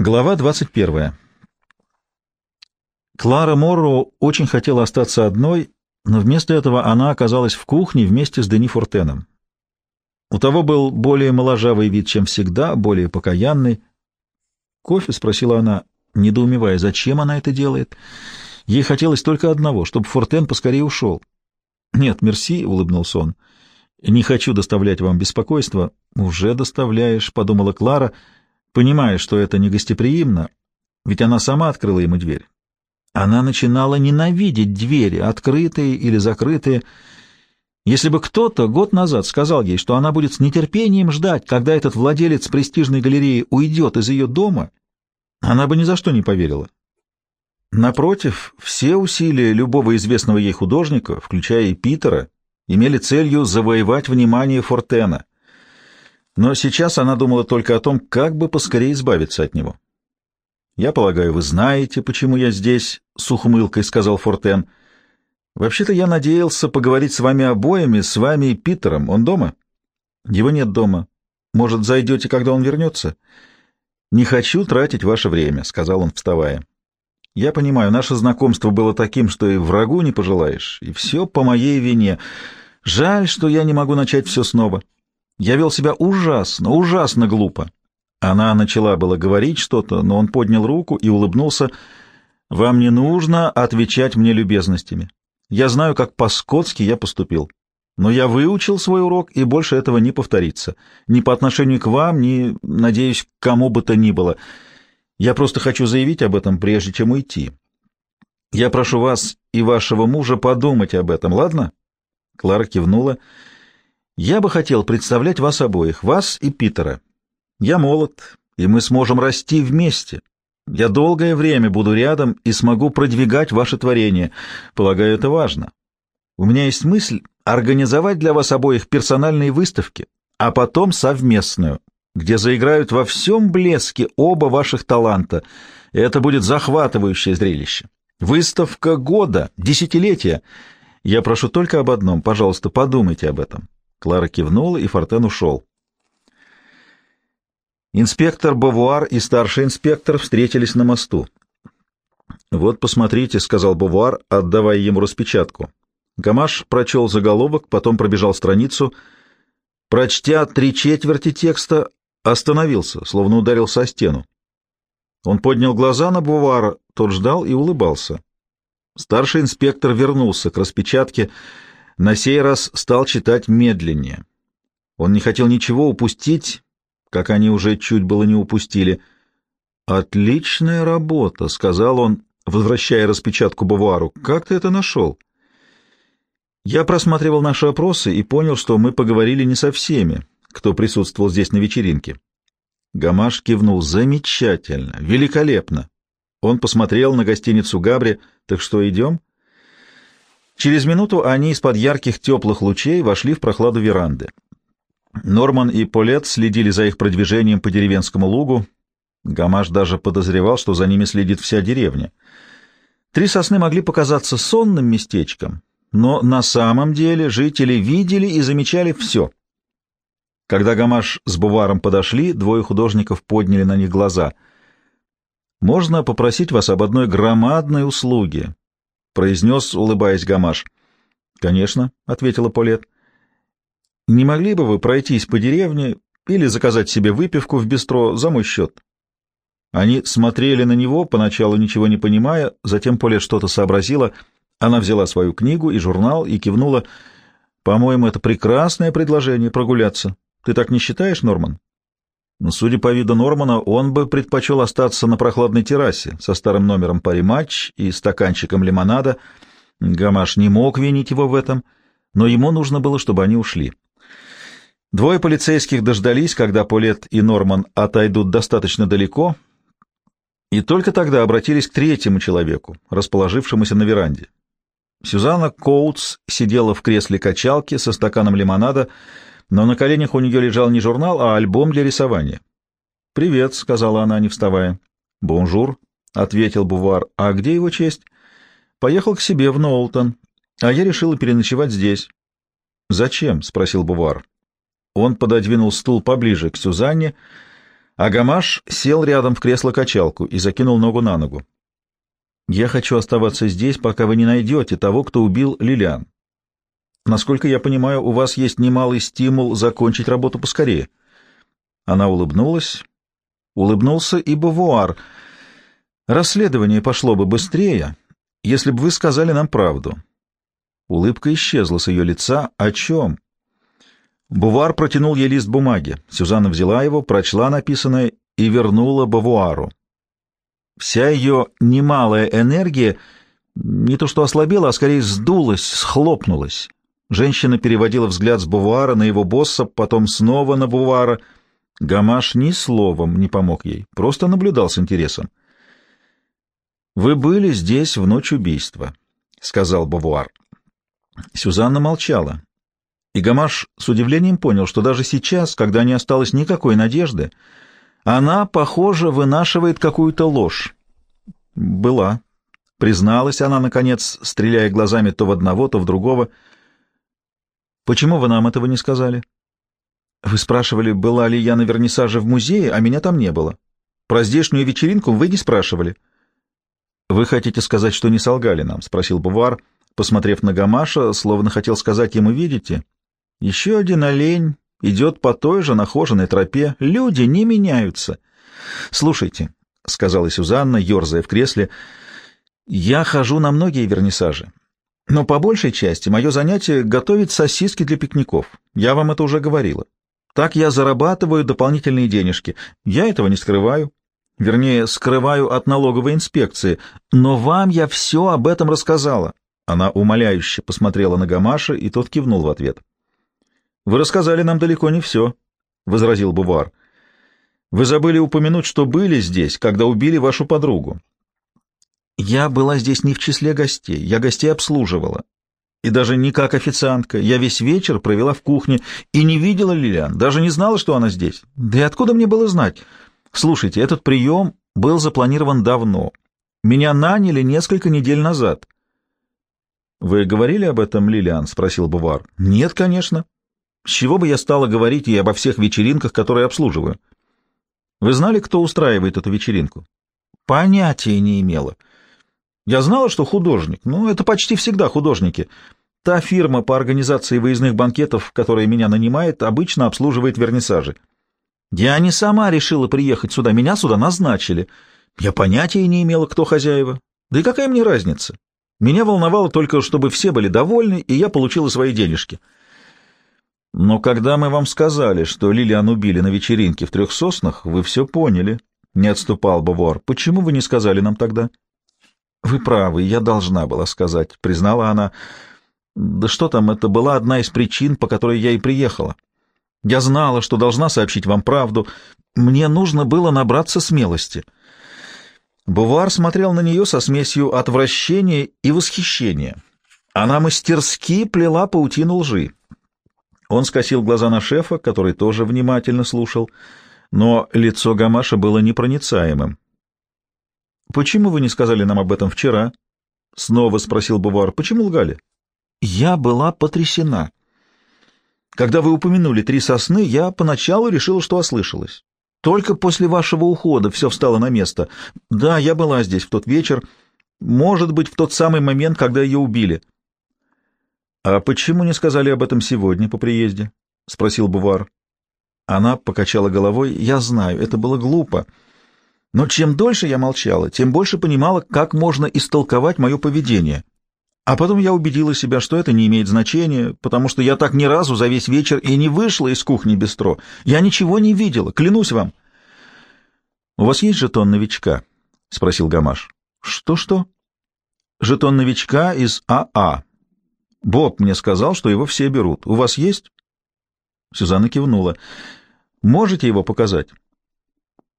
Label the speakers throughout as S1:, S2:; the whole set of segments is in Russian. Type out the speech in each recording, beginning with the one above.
S1: Глава 21. Клара Морро очень хотела остаться одной, но вместо этого она оказалась в кухне вместе с Дени Фортеном. У того был более моложавый вид, чем всегда, более покаянный. «Кофе?» — спросила она, недоумевая, зачем она это делает. Ей хотелось только одного, чтобы Фортен поскорее ушел. «Нет, мерси», — улыбнулся он. «Не хочу доставлять вам беспокойство». «Уже доставляешь», — подумала Клара, — понимая, что это негостеприимно, ведь она сама открыла ему дверь. Она начинала ненавидеть двери, открытые или закрытые. Если бы кто-то год назад сказал ей, что она будет с нетерпением ждать, когда этот владелец престижной галереи уйдет из ее дома, она бы ни за что не поверила. Напротив, все усилия любого известного ей художника, включая и Питера, имели целью завоевать внимание Фортена. Но сейчас она думала только о том, как бы поскорее избавиться от него. «Я полагаю, вы знаете, почему я здесь», — с ухмылкой сказал Фортен. «Вообще-то я надеялся поговорить с вами обоими, с вами и Питером. Он дома?» «Его нет дома. Может, зайдете, когда он вернется?» «Не хочу тратить ваше время», — сказал он, вставая. «Я понимаю, наше знакомство было таким, что и врагу не пожелаешь, и все по моей вине. Жаль, что я не могу начать все снова». Я вел себя ужасно, ужасно глупо. Она начала было говорить что-то, но он поднял руку и улыбнулся. «Вам не нужно отвечать мне любезностями. Я знаю, как по-скотски я поступил. Но я выучил свой урок, и больше этого не повторится. Ни по отношению к вам, ни, надеюсь, к кому бы то ни было. Я просто хочу заявить об этом, прежде чем уйти. Я прошу вас и вашего мужа подумать об этом, ладно?» Клара кивнула. Я бы хотел представлять вас обоих, вас и Питера. Я молод, и мы сможем расти вместе. Я долгое время буду рядом и смогу продвигать ваше творение. Полагаю, это важно. У меня есть мысль организовать для вас обоих персональные выставки, а потом совместную, где заиграют во всем блеске оба ваших таланта. Это будет захватывающее зрелище. Выставка года, десятилетия. Я прошу только об одном, пожалуйста, подумайте об этом. Клара кивнула, и Фортен ушел. Инспектор Бавуар и старший инспектор встретились на мосту. «Вот, посмотрите», — сказал Бавуар, отдавая ему распечатку. Гамаш прочел заголовок, потом пробежал страницу. Прочтя три четверти текста, остановился, словно ударился о стену. Он поднял глаза на Бувара, тот ждал и улыбался. Старший инспектор вернулся к распечатке, — на сей раз стал читать медленнее. Он не хотел ничего упустить, как они уже чуть было не упустили. «Отличная работа», — сказал он, возвращая распечатку Бавуару. «Как ты это нашел?» Я просматривал наши опросы и понял, что мы поговорили не со всеми, кто присутствовал здесь на вечеринке. Гамаш кивнул. «Замечательно! Великолепно!» Он посмотрел на гостиницу Габри. «Так что, идем?» Через минуту они из-под ярких теплых лучей вошли в прохладу веранды. Норман и Полет следили за их продвижением по деревенскому лугу. Гамаш даже подозревал, что за ними следит вся деревня. Три сосны могли показаться сонным местечком, но на самом деле жители видели и замечали все. Когда Гамаш с Буваром подошли, двое художников подняли на них глаза. «Можно попросить вас об одной громадной услуге?» Произнес, улыбаясь Гамаш. «Конечно», — ответила Полет. «Не могли бы вы пройтись по деревне или заказать себе выпивку в бистро за мой счет?» Они смотрели на него, поначалу ничего не понимая, затем Полет что-то сообразила. Она взяла свою книгу и журнал и кивнула. «По-моему, это прекрасное предложение прогуляться. Ты так не считаешь, Норман?» Судя по виду Нормана, он бы предпочел остаться на прохладной террасе со старым номером пари-матч и стаканчиком лимонада. Гамаш не мог винить его в этом, но ему нужно было, чтобы они ушли. Двое полицейских дождались, когда Полет и Норман отойдут достаточно далеко, и только тогда обратились к третьему человеку, расположившемуся на веранде. Сюзанна Коутс сидела в кресле качалки со стаканом лимонада, но на коленях у нее лежал не журнал, а альбом для рисования. «Привет», — сказала она, не вставая. «Бонжур», — ответил Бувар. «А где его честь?» «Поехал к себе в Ноултон, а я решила переночевать здесь». «Зачем?» — спросил Бувар. Он пододвинул стул поближе к Сюзанне, А Гамаш сел рядом в кресло-качалку и закинул ногу на ногу. «Я хочу оставаться здесь, пока вы не найдете того, кто убил Лилиан. Насколько я понимаю, у вас есть немалый стимул закончить работу поскорее». Она улыбнулась. Улыбнулся и Бавуар. «Расследование пошло бы быстрее, если бы вы сказали нам правду». Улыбка исчезла с ее лица. «О чем?» Бувар протянул ей лист бумаги. Сюзанна взяла его, прочла написанное и вернула Бавуару. Вся ее немалая энергия не то что ослабела, а скорее сдулась, схлопнулась. Женщина переводила взгляд с Бувара на его босса, потом снова на Бувара. Гамаш ни словом не помог ей, просто наблюдал с интересом. «Вы были здесь в ночь убийства», — сказал Бавуар. Сюзанна молчала. И Гамаш с удивлением понял, что даже сейчас, когда не осталось никакой надежды, она, похоже, вынашивает какую-то ложь. Была. Призналась она, наконец, стреляя глазами то в одного, то в другого. «Почему вы нам этого не сказали?» «Вы спрашивали, была ли я на вернисаже в музее, а меня там не было. Про здешнюю вечеринку вы не спрашивали». «Вы хотите сказать, что не солгали нам?» — спросил Бувар, посмотрев на Гамаша, словно хотел сказать ему, «Видите, еще один олень идет по той же нахоженной тропе. Люди не меняются. Слушайте, — сказала Сюзанна, ерзая в кресле, — я хожу на многие вернисажи. Но по большей части мое занятие — готовить сосиски для пикников. Я вам это уже говорила. Так я зарабатываю дополнительные денежки. Я этого не скрываю. Вернее, скрываю от налоговой инспекции. Но вам я все об этом рассказала. Она умоляюще посмотрела на Гамаша, и тот кивнул в ответ. Вы рассказали нам далеко не все, — возразил Бувар. Вы забыли упомянуть, что были здесь, когда убили вашу подругу. Я была здесь не в числе гостей, я гостей обслуживала. И даже не как официантка. Я весь вечер провела в кухне и не видела Лилиан, даже не знала, что она здесь. Да и откуда мне было знать? Слушайте, этот прием был запланирован давно. Меня наняли несколько недель назад. — Вы говорили об этом, Лилиан? — спросил Бувар. — Нет, конечно. С чего бы я стала говорить ей обо всех вечеринках, которые обслуживаю? Вы знали, кто устраивает эту вечеринку? Понятия не имела. Я знала, что художник, но это почти всегда художники. Та фирма по организации выездных банкетов, которая меня нанимает, обычно обслуживает вернисажи. Я не сама решила приехать сюда, меня сюда назначили. Я понятия не имела, кто хозяева. Да и какая мне разница? Меня волновало только, чтобы все были довольны, и я получила свои денежки. Но когда мы вам сказали, что Лилиан убили на вечеринке в трех соснах, вы все поняли, — не отступал Бавуар. Почему вы не сказали нам тогда? — Вы правы, я должна была сказать, — признала она. Да что там, это была одна из причин, по которой я и приехала. Я знала, что должна сообщить вам правду. Мне нужно было набраться смелости. Бувар смотрел на нее со смесью отвращения и восхищения. Она мастерски плела паутину лжи. Он скосил глаза на шефа, который тоже внимательно слушал, но лицо Гамаша было непроницаемым. «Почему вы не сказали нам об этом вчера?» — снова спросил Бувар. «Почему лгали?» «Я была потрясена. Когда вы упомянули три сосны, я поначалу решила, что ослышалась. Только после вашего ухода все встало на место. Да, я была здесь в тот вечер, может быть, в тот самый момент, когда ее убили». «А почему не сказали об этом сегодня по приезде?» — спросил Бувар. Она покачала головой. «Я знаю, это было глупо. Но чем дольше я молчала, тем больше понимала, как можно истолковать мое поведение. А потом я убедила себя, что это не имеет значения, потому что я так ни разу за весь вечер и не вышла из кухни бистро. Я ничего не видела, клянусь вам». «У вас есть жетон новичка?» — спросил Гамаш. «Что-что?» «Жетон новичка из АА», Боб мне сказал, что его все берут. У вас есть? Сюзанна кивнула. Можете его показать?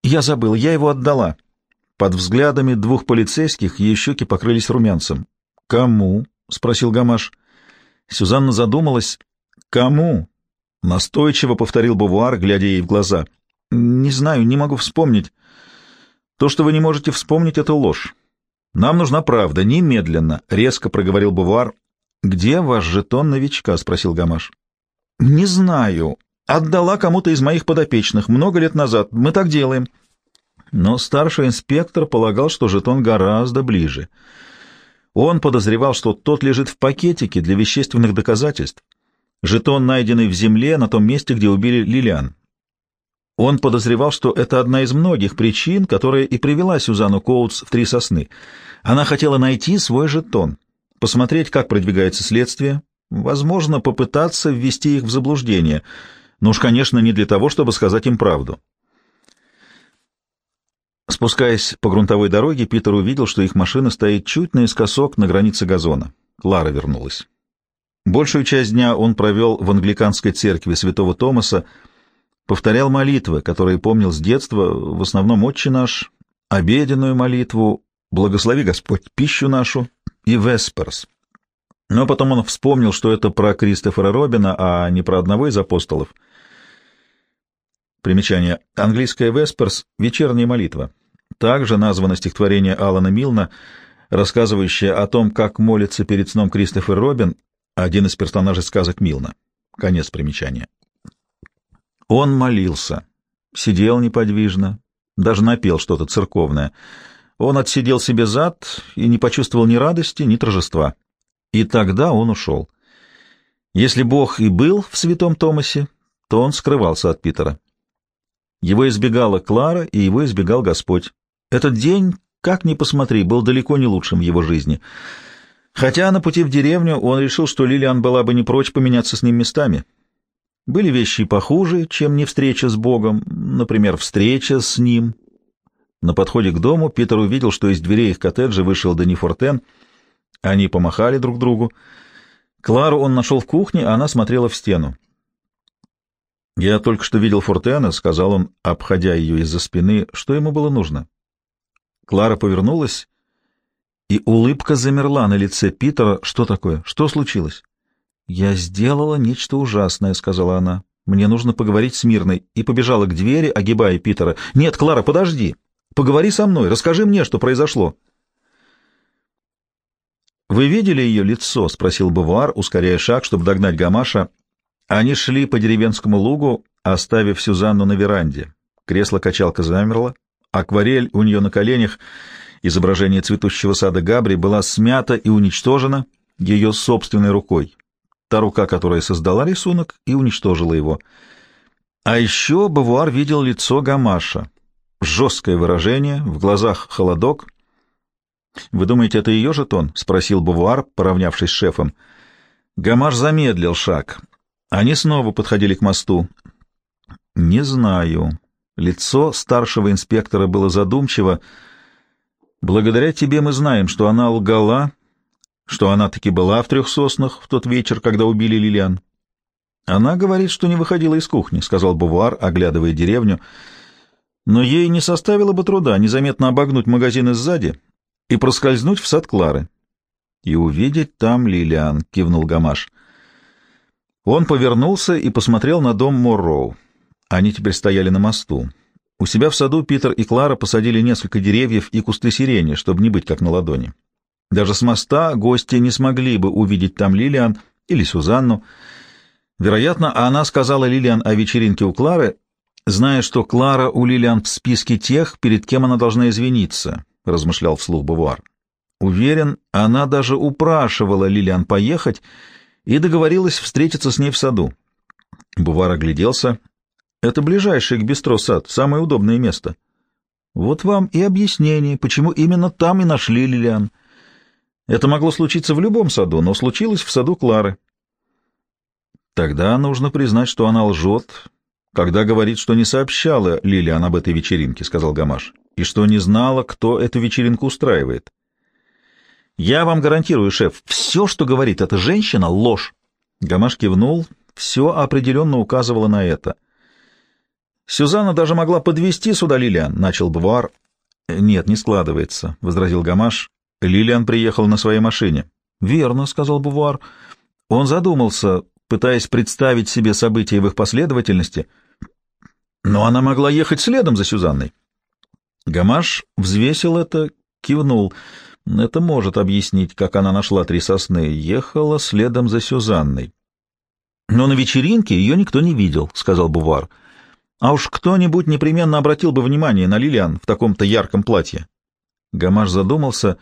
S1: Я забыл, я его отдала. Под взглядами двух полицейских ее щеки покрылись румянцем. Кому? спросил Гамаш. Сюзанна задумалась. Кому? Настойчиво повторил Бувуар, глядя ей в глаза. Не знаю, не могу вспомнить. То, что вы не можете вспомнить, это ложь. Нам нужна правда, немедленно, резко проговорил Бувуар, «Где ваш жетон новичка?» — спросил Гамаш. «Не знаю». Отдала кому-то из моих подопечных много лет назад. Мы так делаем. Но старший инспектор полагал, что жетон гораздо ближе. Он подозревал, что тот лежит в пакетике для вещественных доказательств. Жетон, найденный в земле на том месте, где убили Лилиан. Он подозревал, что это одна из многих причин, которая и привела Сюзанну Коутс в Три Сосны. Она хотела найти свой жетон, посмотреть, как продвигается следствие, возможно, попытаться ввести их в заблуждение, но уж, конечно, не для того, чтобы сказать им правду. Спускаясь по грунтовой дороге, Питер увидел, что их машина стоит чуть наискосок на границе газона. Клара вернулась. Большую часть дня он провел в англиканской церкви святого Томаса, повторял молитвы, которые помнил с детства, в основном «Отче наш», обеденную молитву «Благослови Господь пищу нашу» и «Весперс». Но потом он вспомнил, что это про Кристофера Робина, а не про одного из апостолов. Примечание. Английская «Весперс» — вечерняя молитва. Также названо стихотворение Алана Милна, рассказывающее о том, как молится перед сном Кристофер Робин, один из персонажей сказок Милна. Конец примечания. Он молился, сидел неподвижно, даже напел что-то церковное. Он отсидел себе зад и не почувствовал ни радости, ни торжества. И тогда он ушел. Если Бог и был в святом Томасе, то он скрывался от Питера. Его избегала Клара, и его избегал Господь. Этот день, как ни посмотри, был далеко не лучшим в его жизни. Хотя на пути в деревню он решил, что Лилиан была бы не прочь поменяться с ним местами. Были вещи похуже, чем не встреча с Богом, например, встреча с Ним. На подходе к дому Питер увидел, что из дверей их коттеджа вышел Дани Фортен. Они помахали друг другу. Клару он нашел в кухне, а она смотрела в стену. «Я только что видел Фортена», — сказал он, обходя ее из-за спины, что ему было нужно. Клара повернулась, и улыбка замерла на лице Питера. «Что такое? Что случилось?» «Я сделала нечто ужасное», — сказала она. «Мне нужно поговорить с Мирной». И побежала к двери, огибая Питера. «Нет, Клара, подожди. Поговори со мной. Расскажи мне, что произошло». «Вы видели ее лицо?» — спросил Бавуар, ускоряя шаг, чтобы догнать Гамаша. Они шли по деревенскому лугу, оставив Сюзанну на веранде. Кресло-качалка замерло, акварель у нее на коленях, изображение цветущего сада Габри, была смята и уничтожена ее собственной рукой та рука, которая создала рисунок и уничтожила его. А еще Бавуар видел лицо Гамаша. Жесткое выражение, в глазах холодок. «Вы думаете, это ее жетон?» — спросил Бавуар, поравнявшись с шефом. Гамаш замедлил шаг. Они снова подходили к мосту. «Не знаю». Лицо старшего инспектора было задумчиво. «Благодаря тебе мы знаем, что она лгала что она таки была в трех соснах в тот вечер, когда убили Лилиан. Она говорит, что не выходила из кухни, — сказал Бувар, оглядывая деревню. Но ей не составило бы труда незаметно обогнуть магазины сзади и проскользнуть в сад Клары. И увидеть там Лилиан, — кивнул Гамаш. Он повернулся и посмотрел на дом Морроу. Они теперь стояли на мосту. У себя в саду Питер и Клара посадили несколько деревьев и кусты сирени, чтобы не быть как на ладони. Даже с моста гости не смогли бы увидеть там Лилиан или Сюзанну. Вероятно, она сказала Лилиан о вечеринке у Клары, зная, что Клара у Лилиан в списке тех, перед кем она должна извиниться, — размышлял вслух Бавуар. Уверен, она даже упрашивала Лилиан поехать и договорилась встретиться с ней в саду. Бувар огляделся. Это ближайший к бистро сад, самое удобное место. Вот вам и объяснение, почему именно там и нашли Лилиан. Это могло случиться в любом саду, но случилось в саду Клары. Тогда нужно признать, что она лжет, когда говорит, что не сообщала Лилиан об этой вечеринке, — сказал Гамаш, — и что не знала, кто эту вечеринку устраивает. Я вам гарантирую, шеф, все, что говорит эта женщина, — ложь. Гамаш кивнул, все определенно указывало на это. Сюзанна даже могла подвести сюда Лилиан, — начал Бавуар. Нет, не складывается, — возразил Гамаш. Лилиан приехал на своей машине. «Верно», — сказал Бувуар. Он задумался, пытаясь представить себе события в их последовательности. Но она могла ехать следом за Сюзанной. Гамаш взвесил это, кивнул. Это может объяснить, как она нашла три сосны. Ехала следом за Сюзанной. Но на вечеринке ее никто не видел, — сказал Бувар. А уж кто-нибудь непременно обратил бы внимание на Лилиан в таком-то ярком платье. Гамаш задумался.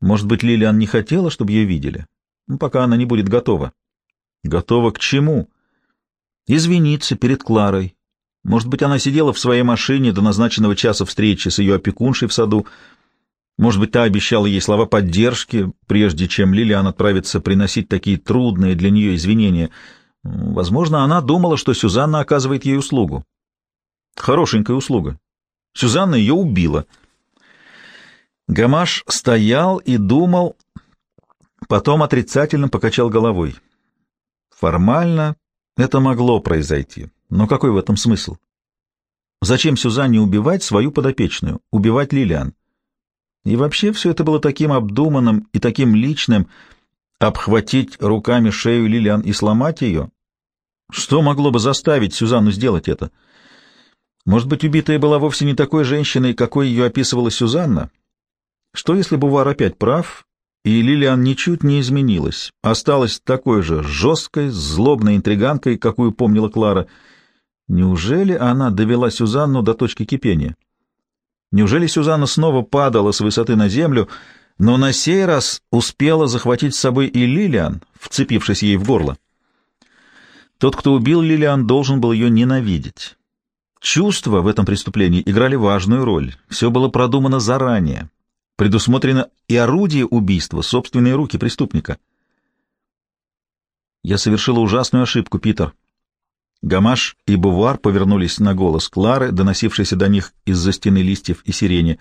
S1: Может быть, Лилиан не хотела, чтобы ее видели? Ну, пока она не будет готова. Готова к чему? Извиниться перед Кларой. Может быть, она сидела в своей машине до назначенного часа встречи с ее опекуншей в саду. Может быть, та обещала ей слова поддержки, прежде чем Лилиан отправится приносить такие трудные для нее извинения. Возможно, она думала, что Сюзанна оказывает ей услугу. Хорошенькая услуга. Сюзанна ее убила. Гамаш стоял и думал, потом отрицательно покачал головой. Формально это могло произойти, но какой в этом смысл? Зачем Сюзанне убивать свою подопечную, убивать Лилиан? И вообще все это было таким обдуманным и таким личным, обхватить руками шею Лилиан и сломать ее? Что могло бы заставить Сюзанну сделать это? Может быть, убитая была вовсе не такой женщиной, какой ее описывала Сюзанна? Что, если Бувар опять прав, и Лилиан ничуть не изменилась, осталась такой же жесткой, злобной интриганкой, какую помнила Клара? Неужели она довела Сюзанну до точки кипения? Неужели Сюзанна снова падала с высоты на землю, но на сей раз успела захватить с собой и Лилиан, вцепившись ей в горло? Тот, кто убил Лилиан, должен был ее ненавидеть. Чувства в этом преступлении играли важную роль. Все было продумано заранее. Предусмотрено и орудие убийства, собственные руки преступника. Я совершила ужасную ошибку, Питер. Гамаш и Бувар повернулись на голос Клары, доносившийся до них из-за стены листьев и сирени.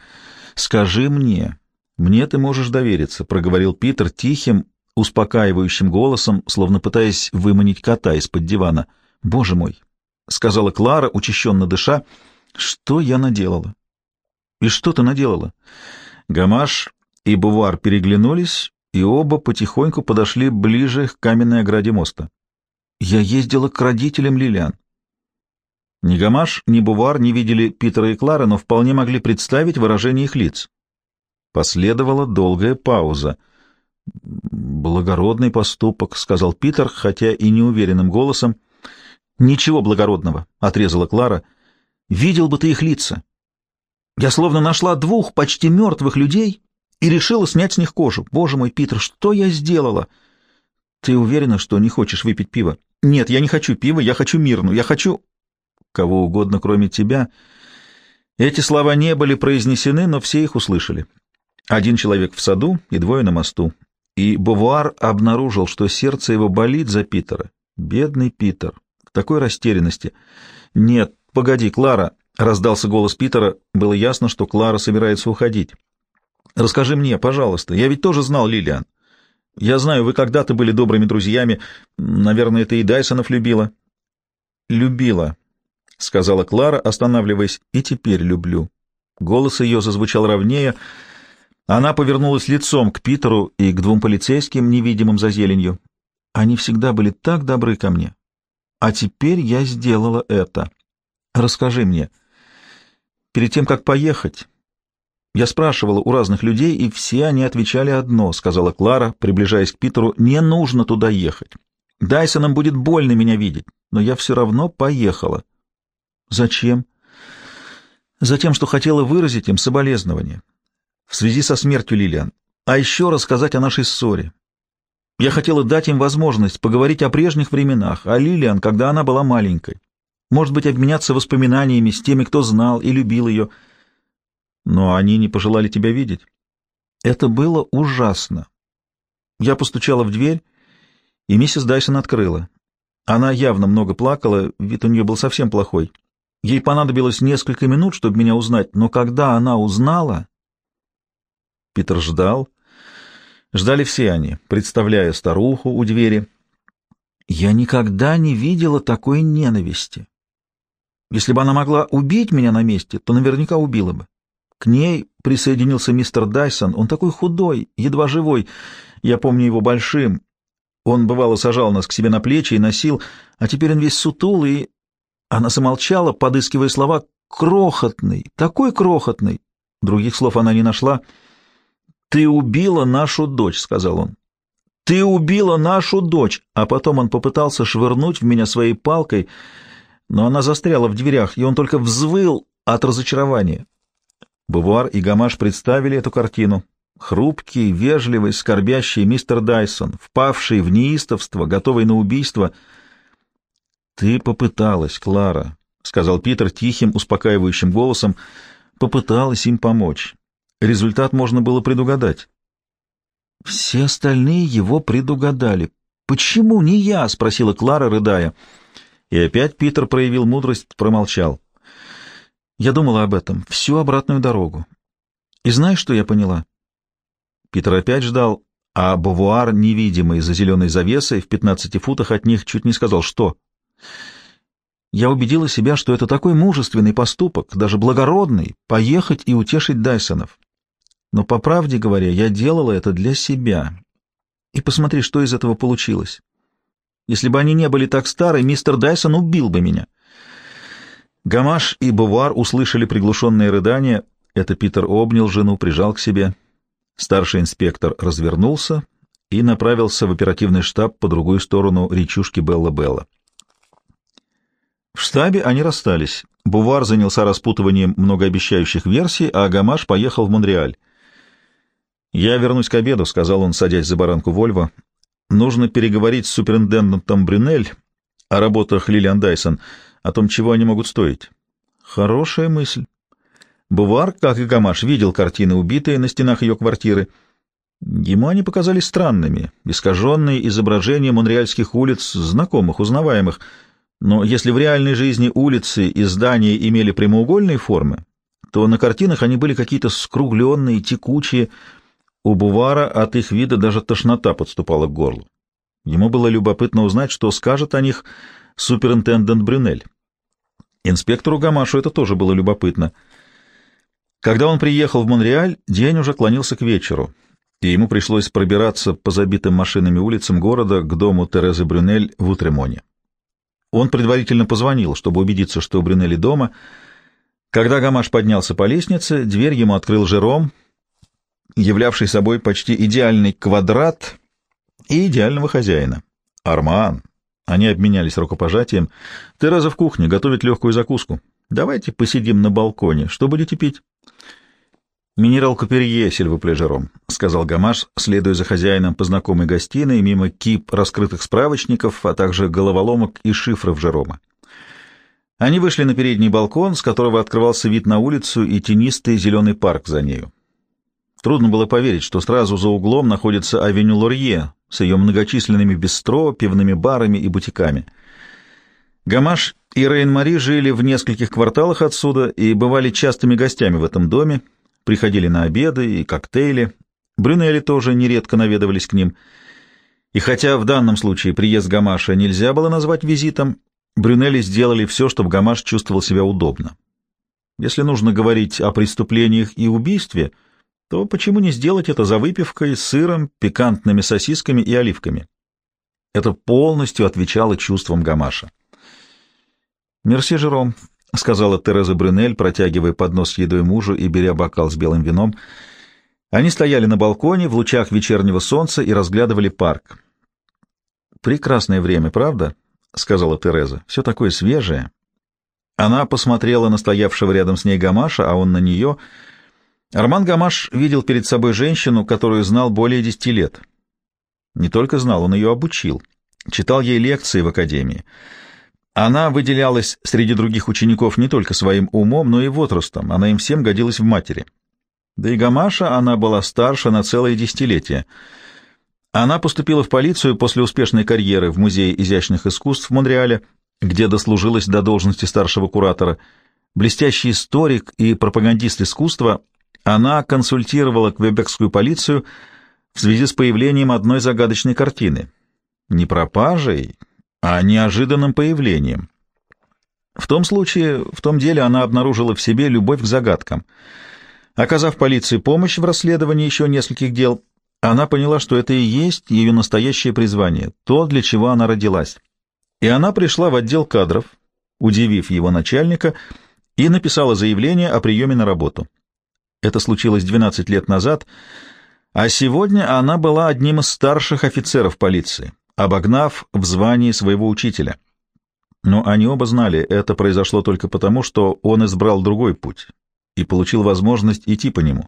S1: «Скажи мне, мне ты можешь довериться», — проговорил Питер тихим, успокаивающим голосом, словно пытаясь выманить кота из-под дивана. «Боже мой!» — сказала Клара, учащенно дыша. «Что я наделала?» «И что ты наделала?» Гамаш и Бувар переглянулись, и оба потихоньку подошли ближе к каменной ограде моста. Я ездила к родителям Лилиан. Ни Гамаш, ни Бувар не видели Питера и Клары, но вполне могли представить выражение их лиц. Последовала долгая пауза. «Благородный поступок», — сказал Питер, хотя и неуверенным голосом. «Ничего благородного», — отрезала Клара. «Видел бы ты их лица. Я словно нашла двух почти мертвых людей и решила снять с них кожу. Боже мой, Питер, что я сделала?» «Ты уверена, что не хочешь выпить пиво?» «Нет, я не хочу пива, я хочу мирну, я хочу...» «Кого угодно, кроме тебя». Эти слова не были произнесены, но все их услышали. Один человек в саду и двое на мосту. И Бовуар обнаружил, что сердце его болит за Питера. Бедный Питер. В такой растерянности. «Нет, погоди, Клара!» — раздался голос Питера. Было ясно, что Клара собирается уходить. «Расскажи мне, пожалуйста. Я ведь тоже знал Лилиан. Я знаю, вы когда-то были добрыми друзьями. Наверное, ты и Дайсонов любила. Любила, — сказала Клара, останавливаясь, — и теперь люблю. Голос ее зазвучал ровнее. Она повернулась лицом к Питеру и к двум полицейским, невидимым за зеленью. Они всегда были так добры ко мне. А теперь я сделала это. Расскажи мне. Перед тем, как поехать, я спрашивала у разных людей, и все они отвечали одно, — сказала Клара, приближаясь к Питеру, — не нужно туда ехать. Дайсонам будет больно меня видеть, но я все равно поехала. Зачем? Затем, что хотела выразить им соболезнование в связи со смертью Лилиан, а еще рассказать о нашей ссоре. Я хотела дать им возможность поговорить о прежних временах, о Лилиан, когда она была маленькой. Может быть, обменяться воспоминаниями с теми, кто знал и любил ее, — но они не пожелали тебя видеть. Это было ужасно. Я постучала в дверь, и миссис Дайсон открыла. Она явно много плакала, вид у нее был совсем плохой. Ей понадобилось несколько минут, чтобы меня узнать, но когда она узнала... Питер ждал. Ждали все они, представляя старуху у двери. Я никогда не видела такой ненависти. Если бы она могла убить меня на месте, то наверняка убила бы. К ней присоединился мистер Дайсон. Он такой худой, едва живой. Я помню его большим. Он, бывало, сажал нас к себе на плечи и носил, а теперь он весь сутулый. И... Она замолчала, подыскивая слова «крохотный», «такой крохотный». Других слов она не нашла. «Ты убила нашу дочь», — сказал он. Ты убила нашу дочь!» А потом он попытался швырнуть в меня своей палкой, но она застряла в дверях, и он только взвыл от разочарования. Бувар и Гамаш представили эту картину. Хрупкий, вежливый, скорбящий мистер Дайсон, впавший в неистовство, готовый на убийство. «Ты попыталась, Клара», — сказал Питер тихим, успокаивающим голосом, — «попыталась им помочь. Результат можно было предугадать». Все остальные его предугадали. «Почему не я?» — спросила Клара, рыдая. И опять Питер проявил мудрость, промолчал. Я думала об этом всю обратную дорогу. И знаешь, что я поняла? Питер опять ждал, а Бавуар, невидимый за зеленой завесой, в пятнадцати футах от них, чуть не сказал «что?». Я убедила себя, что это такой мужественный поступок, даже благородный, поехать и утешить Дайсонов. Но, по правде говоря, я делала это для себя. И посмотри, что из этого получилось. Если бы они не были так стары, мистер Дайсон убил бы меня. Гамаш и Бувар услышали приглушенные рыдания. Это Питер обнял жену, прижал к себе. Старший инспектор развернулся и направился в оперативный штаб по другую сторону речушки Белла-Белла. В штабе они расстались. Бувар занялся распутыванием многообещающих версий, а Гамаш поехал в Монреаль. «Я вернусь к обеду», — сказал он, садясь за баранку Вольво. «Нужно переговорить с суперинтендантом Брюнель о работах Лилиан Дайсон, о том, чего они могут стоить». «Хорошая мысль». Бувар, как и Гамаш, видел картины, убитые на стенах ее квартиры. Ему они показались странными, искаженные изображения монреальских улиц, знакомых, узнаваемых. Но если в реальной жизни улицы и здания имели прямоугольные формы, то на картинах они были какие-то скругленные, текучие, у Бувара от их вида даже тошнота подступала к горлу. Ему было любопытно узнать, что скажет о них суперинтендент Брюнель. Инспектору Гамашу это тоже было любопытно. Когда он приехал в Монреаль, день уже клонился к вечеру, и ему пришлось пробираться по забитым машинами улицам города к дому Терезы Брюнель в Утремоне. Он предварительно позвонил, чтобы убедиться, что Брюнели дома. Когда Гамаш поднялся по лестнице, дверь ему открыл Жером, являвший собой почти идеальный квадрат и идеального хозяина. Арман. Они обменялись рукопожатием. Тереза в кухне, готовит легкую закуску. Давайте посидим на балконе. Что будете пить? «Минерал Куперье, сильвоплежером», — сказал Гамаш, следуя за хозяином по знакомой гостиной, мимо кип раскрытых справочников, а также головоломок и шифров Жерома. Они вышли на передний балкон, с которого открывался вид на улицу и тенистый зеленый парк за нею. Трудно было поверить, что сразу за углом находится авеню Лорье с ее многочисленными бистро, пивными барами и бутиками. Гамаш и Рейн-Мари жили в нескольких кварталах отсюда и бывали частыми гостями в этом доме, приходили на обеды и коктейли. Брюнели тоже нередко наведывались к ним. И хотя в данном случае приезд Гамаша нельзя было назвать визитом, Брюнели сделали все, чтобы Гамаш чувствовал себя удобно. Если нужно говорить о преступлениях и убийстве — то почему не сделать это за выпивкой, сыром, пикантными сосисками и оливками? Это полностью отвечало чувствам Гамаша. «Мерси, Жером», — сказала Тереза Брюнель, протягивая поднос с едой мужу и беря бокал с белым вином. Они стояли на балконе в лучах вечернего солнца и разглядывали парк. «Прекрасное время, правда?» — сказала Тереза. «Все такое свежее». Она посмотрела на стоявшего рядом с ней Гамаша, а он на нее — Арман Гамаш видел перед собой женщину, которую знал более десяти лет. Не только знал, он ее обучил. Читал ей лекции в академии. Она выделялась среди других учеников не только своим умом, но и возрастом. Она им всем годилась в матери. Да и Гамаша она была старше на целое десятилетие. Она поступила в полицию после успешной карьеры в Музее изящных искусств в Монреале, где дослужилась до должности старшего куратора. Блестящий историк и пропагандист искусства, она консультировала квебекскую полицию в связи с появлением одной загадочной картины. Не пропажей, а неожиданным появлением. В том случае, в том деле она обнаружила в себе любовь к загадкам. Оказав полиции помощь в расследовании еще нескольких дел, она поняла, что это и есть ее настоящее призвание, то, для чего она родилась. И она пришла в отдел кадров, удивив его начальника, и написала заявление о приеме на работу. Это случилось 12 лет назад. А сегодня она была одним из старших офицеров полиции, обогнав в звании своего учителя. Но они оба знали, это произошло только потому, что он избрал другой путь и получил возможность идти по нему.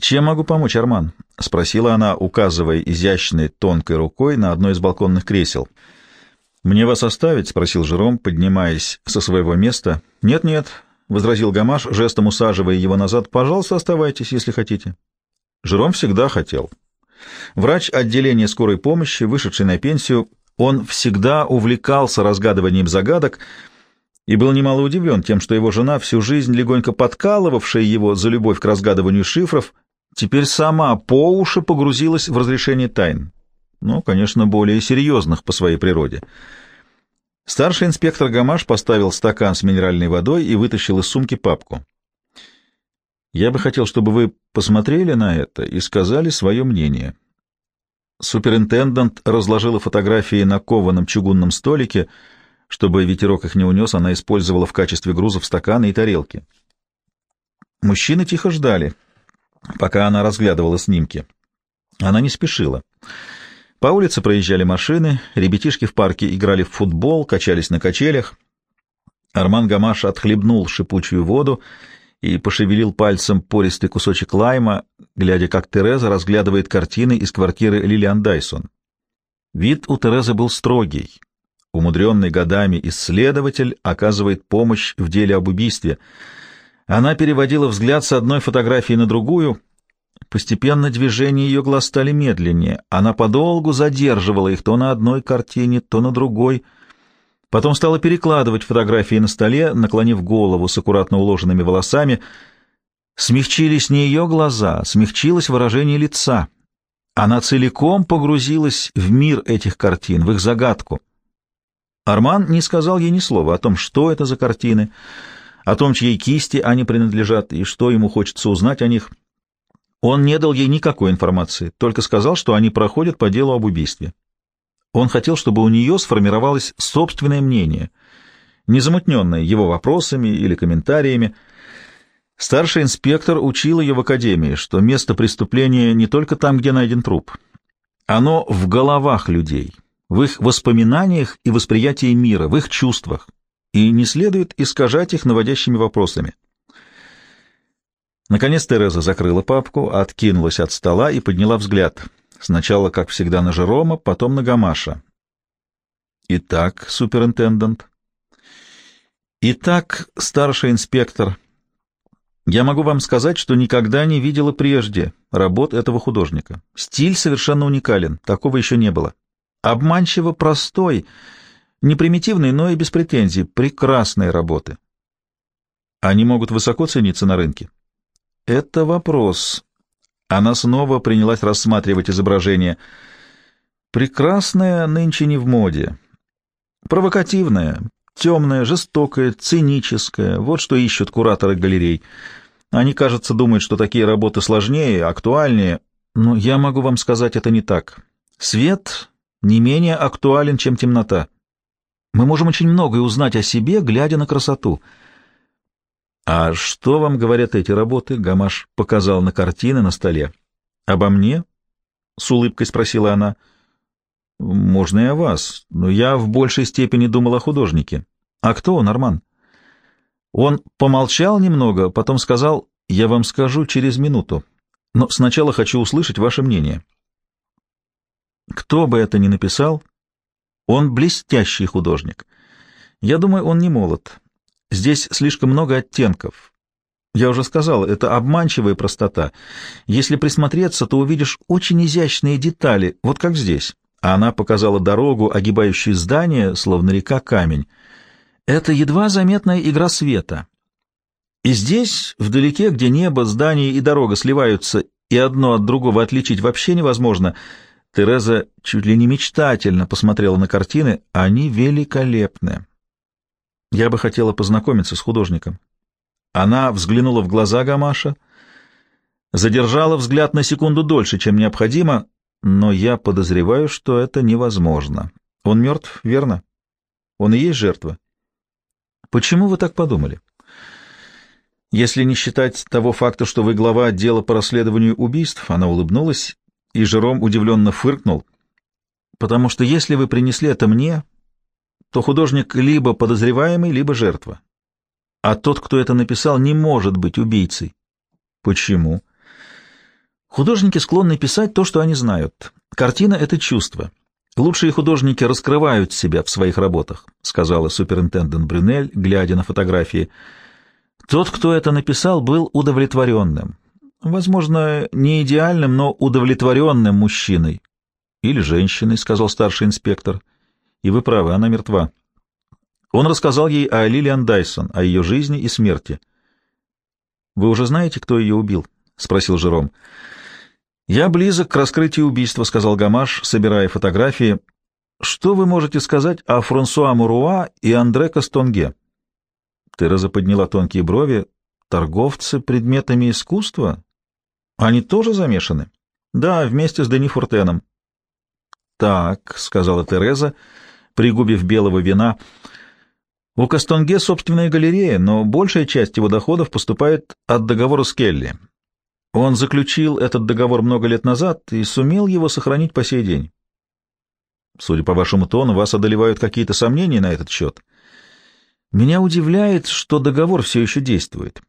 S1: «Чем могу помочь, Арман?» — спросила она, указывая изящной тонкой рукой на одно из балконных кресел. «Мне вас оставить?» — спросил Жером, поднимаясь со своего места. «Нет-нет», — возразил Гамаш, жестом усаживая его назад. «Пожалуйста, оставайтесь, если хотите». Жером всегда хотел. Врач отделения скорой помощи, вышедший на пенсию, он всегда увлекался разгадыванием загадок и был немало удивлен тем, что его жена, всю жизнь легонько подкалывавшая его за любовь к разгадыванию шифров, теперь сама по уши погрузилась в разрешение тайн. Ну, конечно, более серьезных по своей природе. Старший инспектор Гамаш поставил стакан с минеральной водой и вытащил из сумки папку. «Я бы хотел, чтобы вы посмотрели на это и сказали свое мнение». Суперинтендант разложила фотографии на кованом чугунном столике, чтобы ветерок их не унес, она использовала в качестве грузов стаканы и тарелки. Мужчины тихо ждали пока она разглядывала снимки. Она не спешила. По улице проезжали машины, ребятишки в парке играли в футбол, качались на качелях. Арман Гамаш отхлебнул шипучую воду и пошевелил пальцем пористый кусочек лайма, глядя, как Тереза разглядывает картины из квартиры Лилиан Дайсон. Вид у Терезы был строгий. Умудренный годами исследователь оказывает помощь в деле об убийстве — она переводила взгляд с одной фотографии на другую. Постепенно движения ее глаз стали медленнее. Она подолгу задерживала их то на одной картине, то на другой. Потом стала перекладывать фотографии на столе, наклонив голову с аккуратно уложенными волосами. Смягчились не ее глаза, смягчилось выражение лица. Она целиком погрузилась в мир этих картин, в их загадку. Арман не сказал ей ни слова о том, что это за картины, о том, чьей кисти они принадлежат и что ему хочется узнать о них. Он не дал ей никакой информации, только сказал, что они проходят по делу об убийстве. Он хотел, чтобы у нее сформировалось собственное мнение, не замутненное его вопросами или комментариями. Старший инспектор учил ее в академии, что место преступления не только там, где найден труп. Оно в головах людей, в их воспоминаниях и восприятии мира, в их чувствах и не следует искажать их наводящими вопросами. Наконец Тереза закрыла папку, откинулась от стола и подняла взгляд. Сначала, как всегда, на Жерома, потом на Гамаша. «Итак, суперинтендант?» «Итак, старший инспектор, я могу вам сказать, что никогда не видела прежде работ этого художника. Стиль совершенно уникален, такого еще не было. Обманчиво простой — не примитивные, но и без претензий. Прекрасные работы. Они могут высоко цениться на рынке. Это вопрос. Она снова принялась рассматривать изображение. Прекрасное нынче не в моде. Провокативное, темное, жестокое, циническое. Вот что ищут кураторы галерей. Они, кажется, думают, что такие работы сложнее, актуальнее. Но я могу вам сказать, это не так. Свет не менее актуален, чем темнота. Мы можем очень многое узнать о себе, глядя на красоту. А что вам говорят эти работы? Гамаш показал на картины на столе. Обо мне? С улыбкой спросила она. Можно и о вас, но я в большей степени думал о художнике. А кто он, Арман? Он помолчал немного, потом сказал, я вам скажу через минуту, но сначала хочу услышать ваше мнение. Кто бы это ни написал, он блестящий художник. Я думаю, он не молод. Здесь слишком много оттенков. Я уже сказал, это обманчивая простота. Если присмотреться, то увидишь очень изящные детали, вот как здесь. А она показала дорогу, огибающую здание, словно река камень. Это едва заметная игра света. И здесь, вдалеке, где небо, здание и дорога сливаются, и одно от другого отличить вообще невозможно — Тереза чуть ли не мечтательно посмотрела на картины. Они великолепны. Я бы хотела познакомиться с художником. Она взглянула в глаза Гамаша, задержала взгляд на секунду дольше, чем необходимо, но я подозреваю, что это невозможно. Он мертв, верно? Он и есть жертва. Почему вы так подумали? Если не считать того факта, что вы глава отдела по расследованию убийств, она улыбнулась, и Жером удивленно фыркнул, потому что если вы принесли это мне, то художник либо подозреваемый, либо жертва. А тот, кто это написал, не может быть убийцей. Почему? Художники склонны писать то, что они знают. Картина — это чувство. Лучшие художники раскрывают себя в своих работах, сказала суперинтендент Брюнель, глядя на фотографии. Тот, кто это написал, был удовлетворенным. Возможно, не идеальным, но удовлетворенным мужчиной. Или женщиной, сказал старший инспектор. И вы правы, она мертва. Он рассказал ей о Лилиан Дайсон, о ее жизни и смерти. «Вы уже знаете, кто ее убил?» — спросил Жером. «Я близок к раскрытию убийства», — сказал Гамаш, собирая фотографии. «Что вы можете сказать о Франсуа Муруа и Андре Кастонге?» Тереза подняла тонкие брови. «Торговцы предметами искусства? Они тоже замешаны?» «Да, вместе с Дени Фуртеном». «Так», — сказала Тереза, пригубив белого вина, — «у Кастонге собственная галерея, но большая часть его доходов поступает от договора с Келли». Он заключил этот договор много лет назад и сумел его сохранить по сей день. Судя по вашему тону, вас одолевают какие-то сомнения на этот счет. Меня удивляет, что договор все еще действует.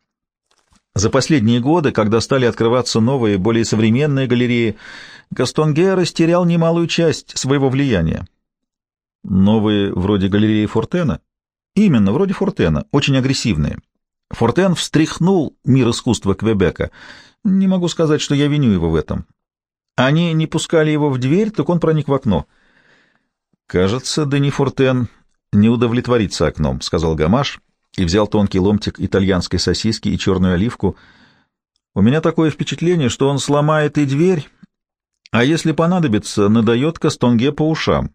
S1: За последние годы, когда стали открываться новые, более современные галереи, Гастонге растерял немалую часть своего влияния. Новые, вроде галереи Фортена? Именно, вроде Фортена, очень агрессивные. Фортен встряхнул мир искусства Квебека — не могу сказать, что я виню его в этом. Они не пускали его в дверь, так он проник в окно. Кажется, Дени Фортен не удовлетворится окном, сказал Гамаш и взял тонкий ломтик итальянской сосиски и черную оливку. У меня такое впечатление, что он сломает и дверь, а если понадобится, надает Кастонге по ушам.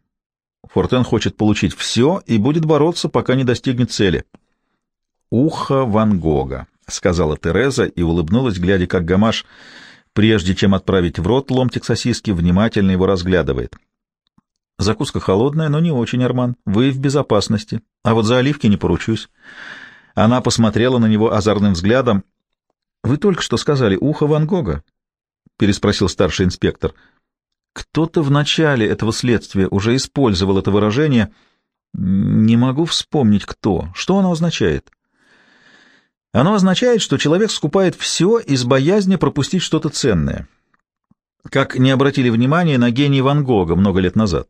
S1: Фортен хочет получить все и будет бороться, пока не достигнет цели. Ухо Ван Гога. — сказала Тереза и улыбнулась, глядя, как Гамаш, прежде чем отправить в рот ломтик сосиски, внимательно его разглядывает. «Закуска холодная, но не очень, Арман. Вы в безопасности. А вот за оливки не поручусь». Она посмотрела на него озорным взглядом. «Вы только что сказали «ухо Ван Гога», — переспросил старший инспектор. «Кто-то в начале этого следствия уже использовал это выражение. Не могу вспомнить, кто. Что оно означает?» Оно означает, что человек скупает все из боязни пропустить что-то ценное. Как не обратили внимания на гений Ван Гога много лет назад.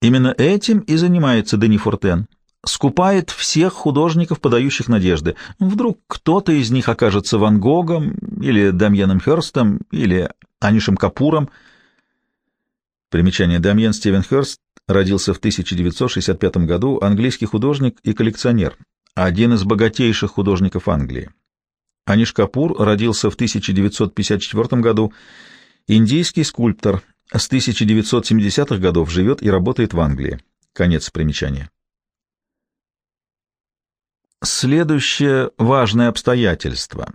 S1: Именно этим и занимается Дени Фортен. Скупает всех художников, подающих надежды. Вдруг кто-то из них окажется Ван Гогом, или Дамьеном Хёрстом, или Анишем Капуром. Примечание Дамьен Стивен Хёрст родился в 1965 году, английский художник и коллекционер один из богатейших художников Англии. Аниш Капур родился в 1954 году, индийский скульптор, с 1970-х годов живет и работает в Англии. Конец примечания. Следующее важное обстоятельство.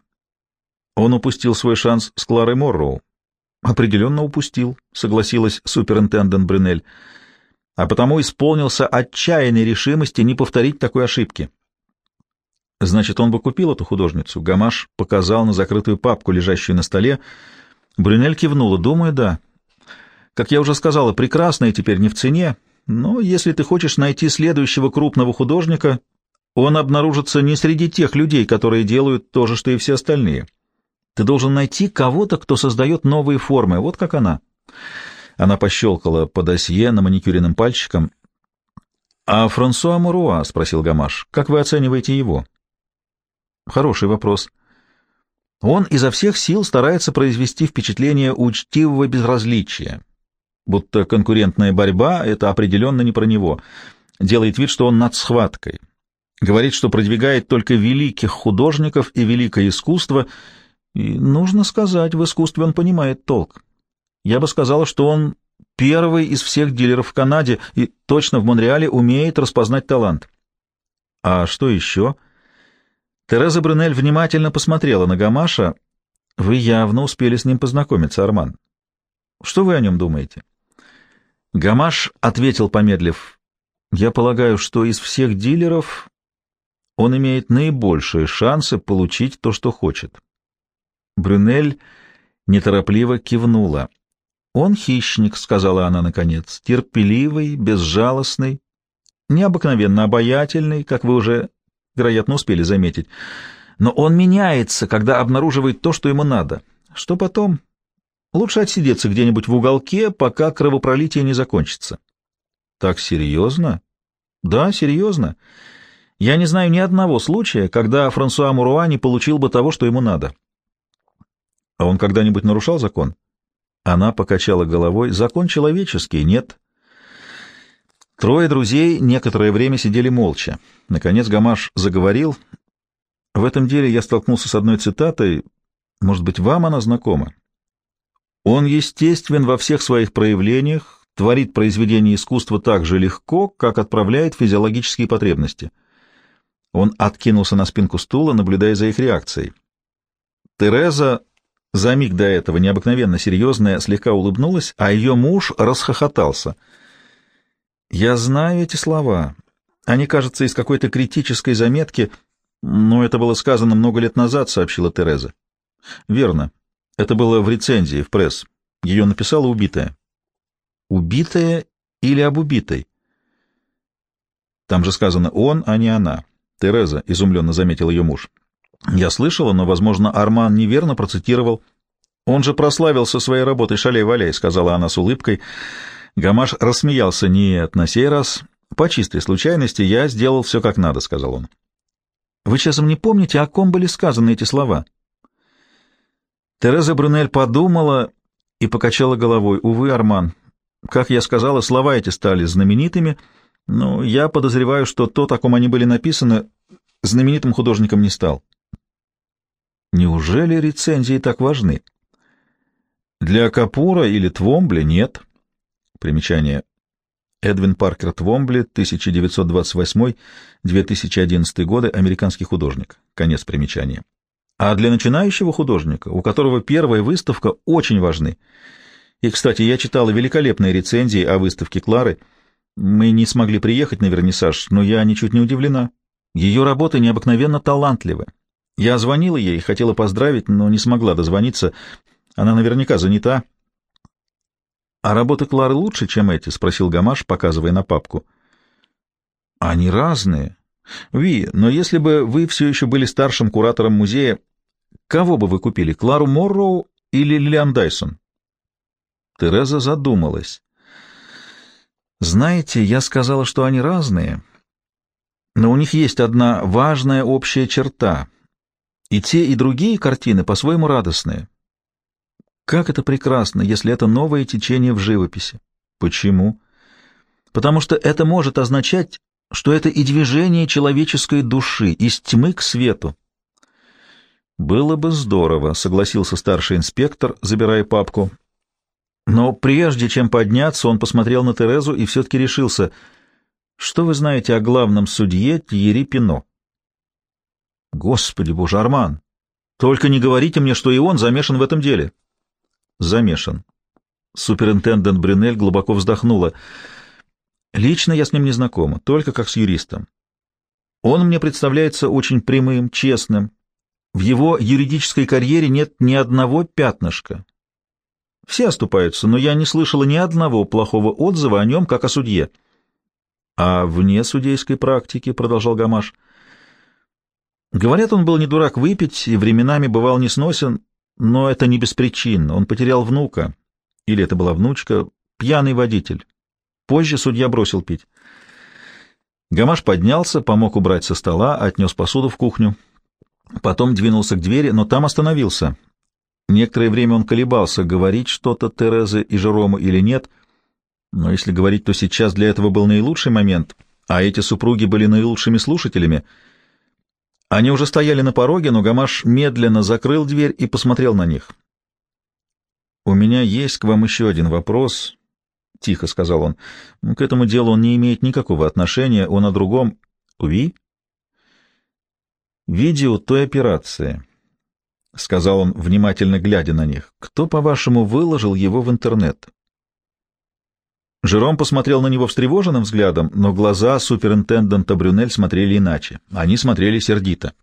S1: Он упустил свой шанс с Кларой Морроу. Определенно упустил, согласилась суперинтендент Брюнель, а потому исполнился отчаянной решимости не повторить такой ошибки. Значит, он бы купил эту художницу. Гамаш показал на закрытую папку, лежащую на столе. Брюнель кивнула. Думаю, да. Как я уже сказала, прекрасная теперь не в цене, но если ты хочешь найти следующего крупного художника, он обнаружится не среди тех людей, которые делают то же, что и все остальные. Ты должен найти кого-то, кто создает новые формы, вот как она. Она пощелкала по досье на маникюренным пальчиком. — А Франсуа Муруа, — спросил Гамаш, — как вы оцениваете его? — Хороший вопрос. Он изо всех сил старается произвести впечатление учтивого безразличия, будто конкурентная борьба — это определенно не про него. Делает вид, что он над схваткой. Говорит, что продвигает только великих художников и великое искусство, и, нужно сказать, в искусстве он понимает толк. Я бы сказала, что он первый из всех дилеров в Канаде и точно в Монреале умеет распознать талант. А что еще? — Тереза Брунель внимательно посмотрела на Гамаша. «Вы явно успели с ним познакомиться, Арман. Что вы о нем думаете?» Гамаш ответил, помедлив. «Я полагаю, что из всех дилеров он имеет наибольшие шансы получить то, что хочет. Брюнель неторопливо кивнула. «Он хищник», — сказала она наконец, — «терпеливый, безжалостный, необыкновенно обаятельный, как вы уже, вероятно, успели заметить. Но он меняется, когда обнаруживает то, что ему надо. Что потом? Лучше отсидеться где-нибудь в уголке, пока кровопролитие не закончится». «Так серьезно?» «Да, серьезно. Я не знаю ни одного случая, когда Франсуа Муруа не получил бы того, что ему надо». «А он когда-нибудь нарушал закон?» Она покачала головой. «Закон человеческий? Нет». Трое друзей некоторое время сидели молча. Наконец Гамаш заговорил. «В этом деле я столкнулся с одной цитатой. Может быть, вам она знакома? Он естествен во всех своих проявлениях, творит произведение искусства так же легко, как отправляет физиологические потребности». Он откинулся на спинку стула, наблюдая за их реакцией. Тереза за миг до этого необыкновенно серьезная слегка улыбнулась, а ее муж расхохотался. «Я знаю эти слова. Они, кажется, из какой-то критической заметки, но это было сказано много лет назад», — сообщила Тереза. «Верно. Это было в рецензии, в пресс. Ее написала убитая». «Убитая или об убитой?» «Там же сказано «он», а не «она». Тереза», — изумленно заметил ее муж. Я слышала, но, возможно, Арман неверно процитировал. Он же прославился своей работой «Шалей-валяй», — сказала она с улыбкой. Гамаш рассмеялся. «Нет, на сей раз, по чистой случайности, я сделал все как надо», — сказал он. «Вы часом не помните, о ком были сказаны эти слова?» Тереза Брунель подумала и покачала головой. «Увы, Арман, как я сказала, слова эти стали знаменитыми, но я подозреваю, что то, о ком они были написаны, знаменитым художником не стал». Неужели рецензии так важны? Для Капура или Твомбли нет. Примечание. Эдвин Паркер Твомбли, 1928-2011 годы, американский художник. Конец примечания. А для начинающего художника, у которого первая выставка, очень важны. И, кстати, я читала великолепные рецензии о выставке Клары. Мы не смогли приехать на вернисаж, но я ничуть не удивлена. Ее работы необыкновенно талантливы. Я звонила ей, хотела поздравить, но не смогла дозвониться. Она наверняка занята. — А работы Клары лучше, чем эти? — спросил Гамаш, показывая на папку. — Они разные. Ви, но если бы вы все еще были старшим куратором музея, кого бы вы купили, Клару Морроу или Лилиан Дайсон? Тереза задумалась. Знаете, я сказала, что они разные, но у них есть одна важная общая черта — и те, и другие картины по-своему радостные. Как это прекрасно, если это новое течение в живописи. Почему? Потому что это может означать, что это и движение человеческой души из тьмы к свету. Было бы здорово, согласился старший инспектор, забирая папку. Но прежде чем подняться, он посмотрел на Терезу и все-таки решился. Что вы знаете о главном судье Тьерри Пино? Господи боже, Арман! Только не говорите мне, что и он замешан в этом деле. Замешан. Суперинтендент Брюнель глубоко вздохнула. Лично я с ним не знакома, только как с юристом. Он мне представляется очень прямым, честным. В его юридической карьере нет ни одного пятнышка. Все оступаются, но я не слышала ни одного плохого отзыва о нем, как о судье. — А вне судейской практики, — продолжал Гамаш, — Говорят, он был не дурак выпить и временами бывал несносен, но это не без причин. Он потерял внука, или это была внучка, пьяный водитель. Позже судья бросил пить. Гамаш поднялся, помог убрать со стола, отнес посуду в кухню. Потом двинулся к двери, но там остановился. Некоторое время он колебался, говорить что-то Терезе и Жерому или нет, но если говорить, то сейчас для этого был наилучший момент, а эти супруги были наилучшими слушателями — они уже стояли на пороге, но Гамаш медленно закрыл дверь и посмотрел на них. «У меня есть к вам еще один вопрос», — тихо сказал он. «К этому делу он не имеет никакого отношения, он о другом. Ви?» «Видео той операции», — сказал он, внимательно глядя на них. «Кто, по-вашему, выложил его в интернет?» Жером посмотрел на него встревоженным взглядом, но глаза суперинтендента Брюнель смотрели иначе. Они смотрели сердито.